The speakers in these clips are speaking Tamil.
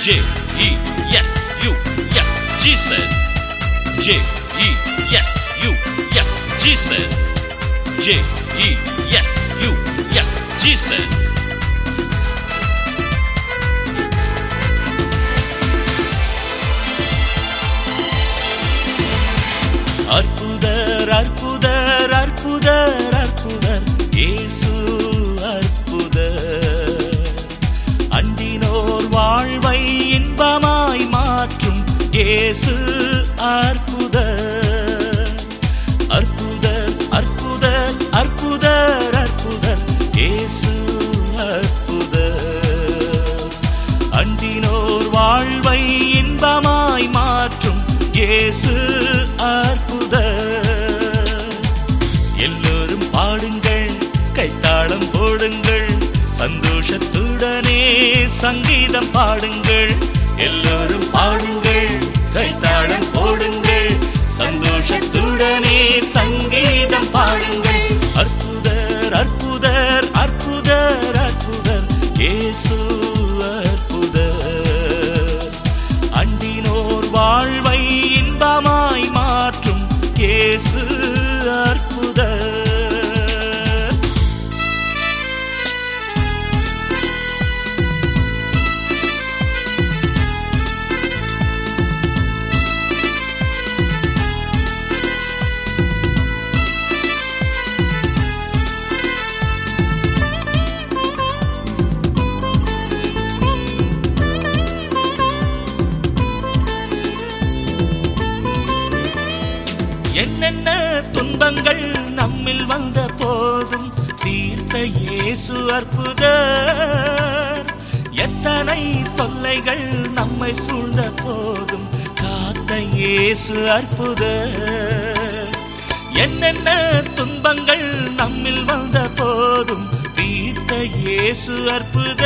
J E S U yes Jesus J E S U yes Jesus J E S U yes Jesus அற்புதர் அற்புதர் அற்புதர் இயேசு அற்புத அற்புத அற்புத அற்புத அற்புத இயேசு அற்புத அன்பினோர் வாழ்வை இன்பமாய் மாற்றும் இயேசு அற்புத எல்லோரும் பாடுங்கள் கைத்தாளம் போடுங்கள் சந்தோஷத்துடனே சங்கீதம் பாடுங்கள். எல்லோரும் பாடுங்கள் கைத்தாளம் போடுங்கள். சந்தோஷத்துடனே சங்கீதம் பாடுங்கள். அற்புதர் அற்புதர் அற்புதர் அற்புதர். ஏசு அற்புதர். அண்டினோர் வாழ்வை இன்பமாய் மாற்றும். ஏசு என்னென்ன துன்பங்கள் நம்மில் வந்த போதும் தீர்த்த இயேசு அற்புத எத்தனை தொல்லைகள் நம்மை சூழ்ந்த போதும் காத்த இயேசு அற்புத என்னென்ன துன்பங்கள் நம்மில் வந்த போதும் தீர்த்த இயேசு அற்புத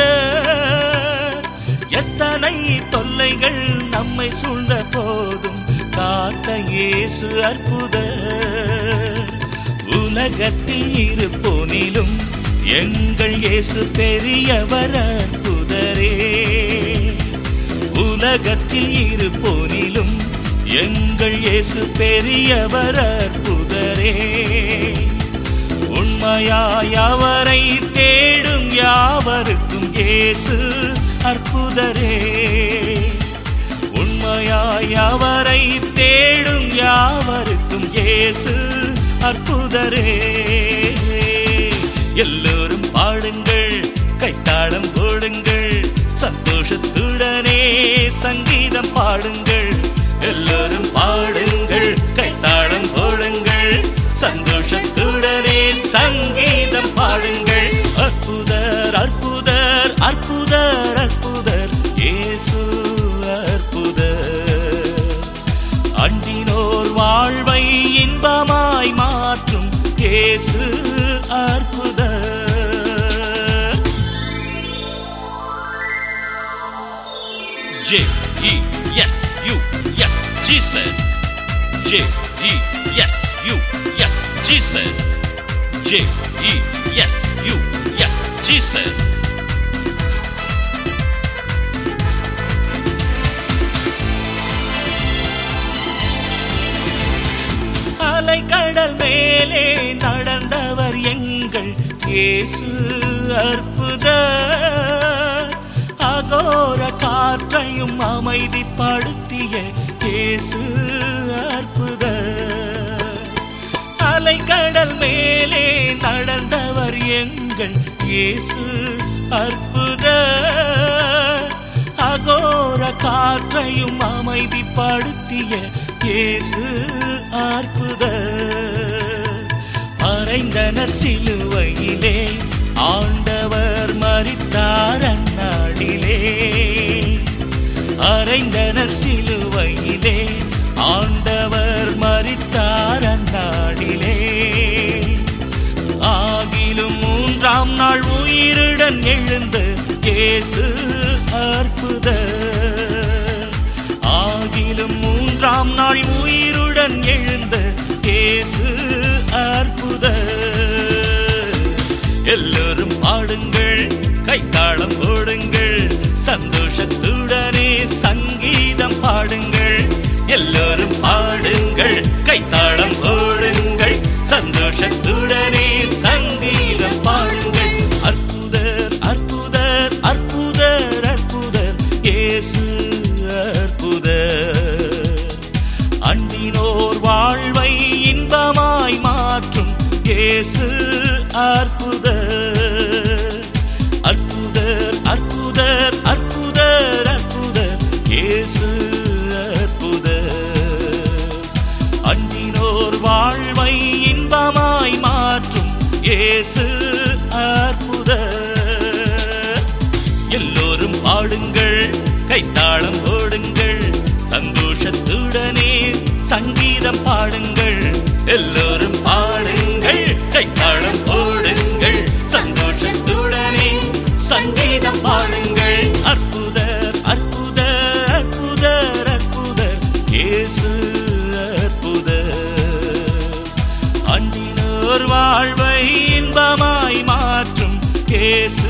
எத்தனை தொல்லைகள் நம்மை சூழ்ந்த போதும் காத்த இயேசு அற்புத உலகத்தில் இருப்போனிலும் எங்கள் இயேசு பெரியவர் அற்புதரே. உலகத்தில் இருப்போனிலும் எங்கள் இயேசு பெரியவர் அற்புதரே. உண்மையாய் அவரை தேடும் யாவருக்கும் இயேசு அற்புதரே. உண்மையாய் அவரை தேடும் யாவருக்கும் இயேசு அற்புதரே. எல்லோரும் பாடுங்கள் கைத்தாளம் போடுங்கள் சந்தோஷத்துடனே சங்கீதம் பாடுங்கள். எல்லோரும் பாடுங்கள் கைத்தாளம் போடுங்கள் சந்தோஷத்துடனே சங்கீதம் பாடுங்கள். அற்புதர் அற்புதர் அற்புதர். Jesus. J E S U yes Jesus. J E S U yes Jesus. அலைக்கடல் மேலே நடந்தவர் எங்கள் இயேசு அற்புதர் காற்றையும் அமைதிப்படுத்திய கேசு அற்புத அலைக்கடல் மேலே நடந்தவர் எங்கள் இயேசு அற்புத அகோர காற்றையும் அமைதிப்படுத்திய இயேசு அற்புத மறைந்தனர் சிலுவையிலே ஆண்டவர் இயேசு அற்புத. ஆகிலும் மூன்றாம் நாள் உயிருடன் எழுந்த இயேசு அற்புத. எல்லோரும் பாடுங்கள் கைத்தாளம் போடுங்கள் சந்தோஷத்துடனே சங்கீதம் பாடுங்கள். எல்லோரும் பாடுங்கள் கைத்தாளம் போடுங்கள் சந்தோஷத்துடனே சங்கீதம் இயேசு அற்புதர் அற்புதர் அற்புதர் அற்புதர் அற்புதர். இயேசு அற்புதர். அண்டினோர் வாழ்வை இன்பமாய் மாற்றும் இயேசு அற்புதர். எல்லோரும் பாடுங்கள் கைத்தாளம் போடுங்கள் சந்தோஷத்துடனே சங்கீதம் பாடுங்கள். எல்லோரும் அற்புதர்